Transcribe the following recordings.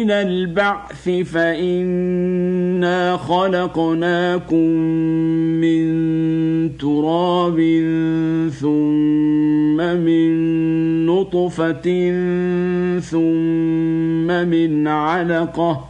من البعث فإنا خلقناكم من تراب ثم من نطفة ثم من علقة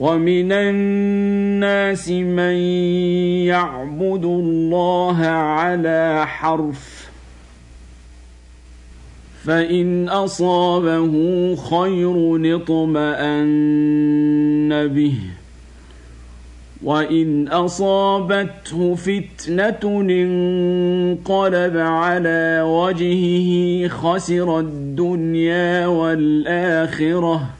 ومن الناس من يعبد الله على حرف فإن أصابه خير اطمأن به وإن أصابته فتنة انقلب على وجهه خسر الدنيا والآخرة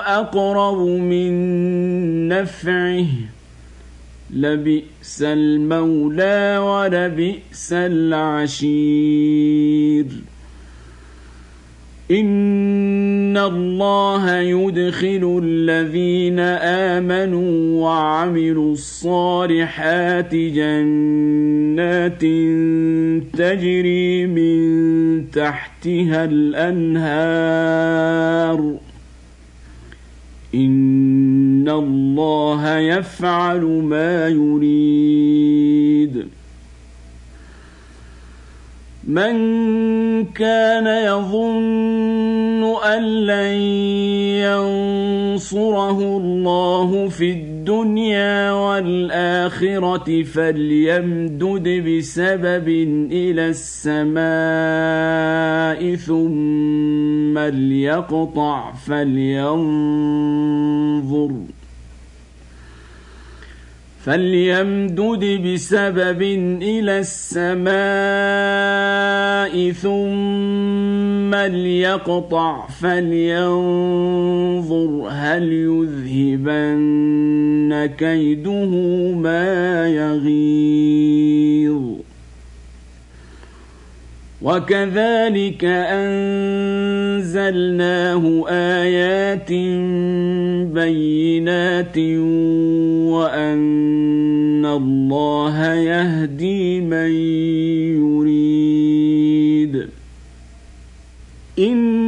أقرب من نفعه. لبئس المولى ولبئس العشير. إن الله يدخل الذين آمنوا وعملوا الصالحات جنات تجري من تحتها الأنهار. ان الله يفعل ما يريد. من كان يظن ان لن ينصره الله في الدنيا والآخرة فليمدد بسبب إلى السماء ثم ليقطع فلينظر فليمدد بسبب إلى السماء ثم ليقطع فلينظر هل يذهبن كيده ما يغيظ وكذلك انزلناه ايات بينات وان الله يهدي من يريد إن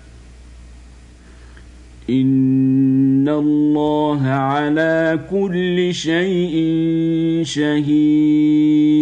إن الله على كل شيء شهيد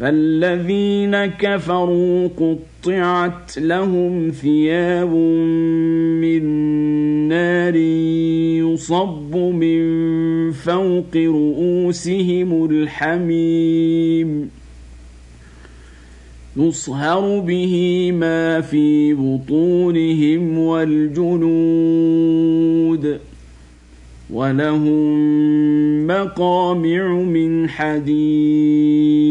فالذين كفروا قطعت لهم ثياب من نار يصب من فوق رؤوسهم الحميم يصهر به ما في بطونهم والجنود ولهم مقامع من حديد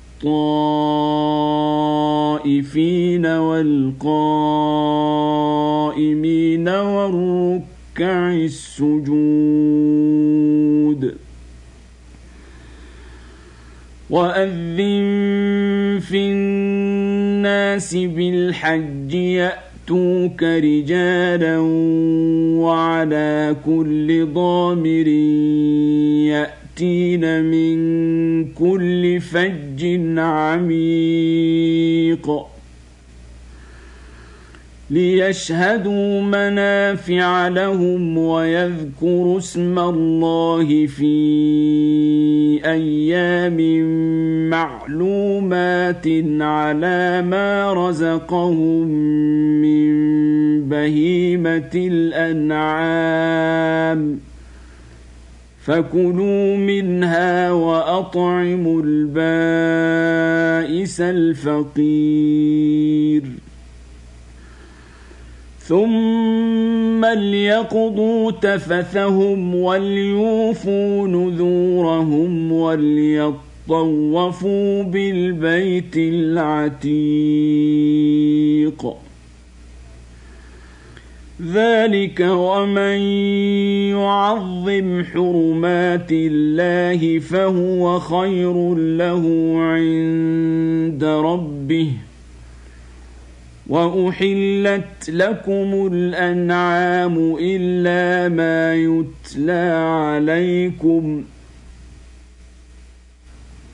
للطائفين والقائمين والركع السجود وأذن في الناس بالحج يأتوك رجالا وعلى كل ضامر يأتين من كل فج عميق ليشهدوا منافع لهم ويذكروا اسم الله في أيام معلومات على ما رزقهم من بهيمه الانعام فكلوا منها واطعموا البائس الفقير ثم ليقضوا تفثهم وليوفوا نذورهم وليطوفوا بالبيت العتيق ذلك ومن يعظم حرمات الله فهو خير له عند ربه واحلت لكم الانعام الا ما يتلى عليكم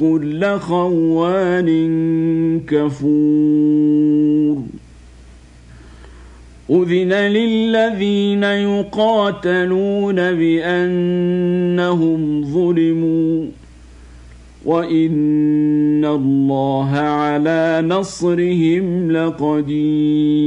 كل خوان كفور أذن للذين يقاتلون بأنهم ظلموا وإن الله على نصرهم لقدير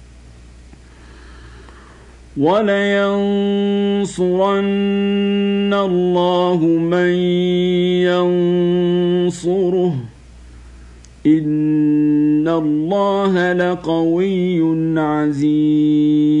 ولينصرن الله من ينصره. إن الله لقوي عزيز.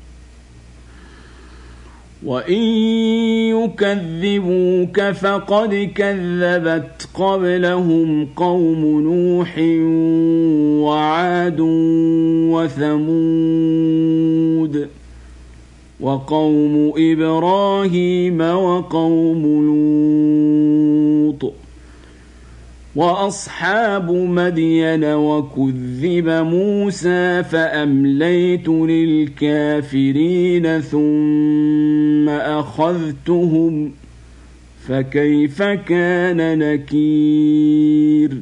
وان يكذبوك فقد كذبت قبلهم قوم نوح وعاد وثمود وقوم إبراهيم وقوم لوط وأصحاب مدين وكذب موسى فأمليت للكافرين ثم أخذتهم فكيف كان نكير؟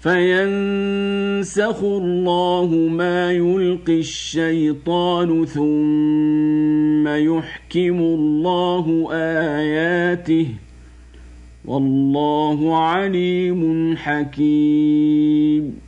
فينسخ الله ما يلقي الشيطان ثم يحكم الله اياته والله عليم حكيم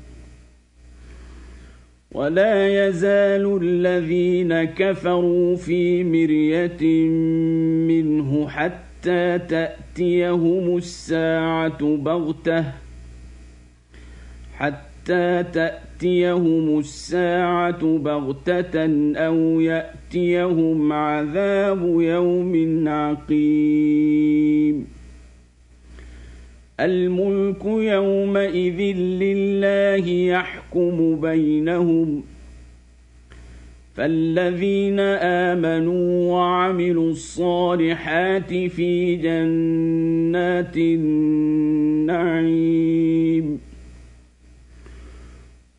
ولا يزال الذين كفروا في مرية منه حتى تأتيهم الساعة بغتة حتى تأتيهم الساعة بغتة أو يأتيهم عذاب يوم عقيم. الملك يومئذ لله يحكم بينهم فالذين آمنوا وعملوا الصالحات في جنات النعيم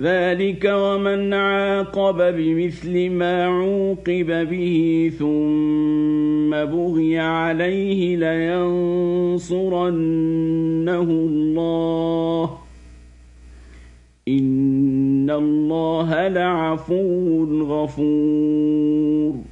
ذلك ومن عاقب بمثل ما عوقب به ثم بغي عليه لينصرنه الله. إن الله لعفو غفور.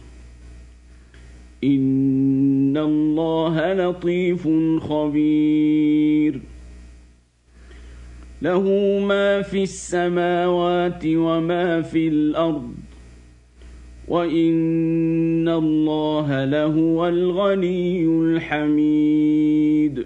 ان الله لطيف خبير. له ما في السماوات وما في الأرض. وان الله لهو الغني الحميد.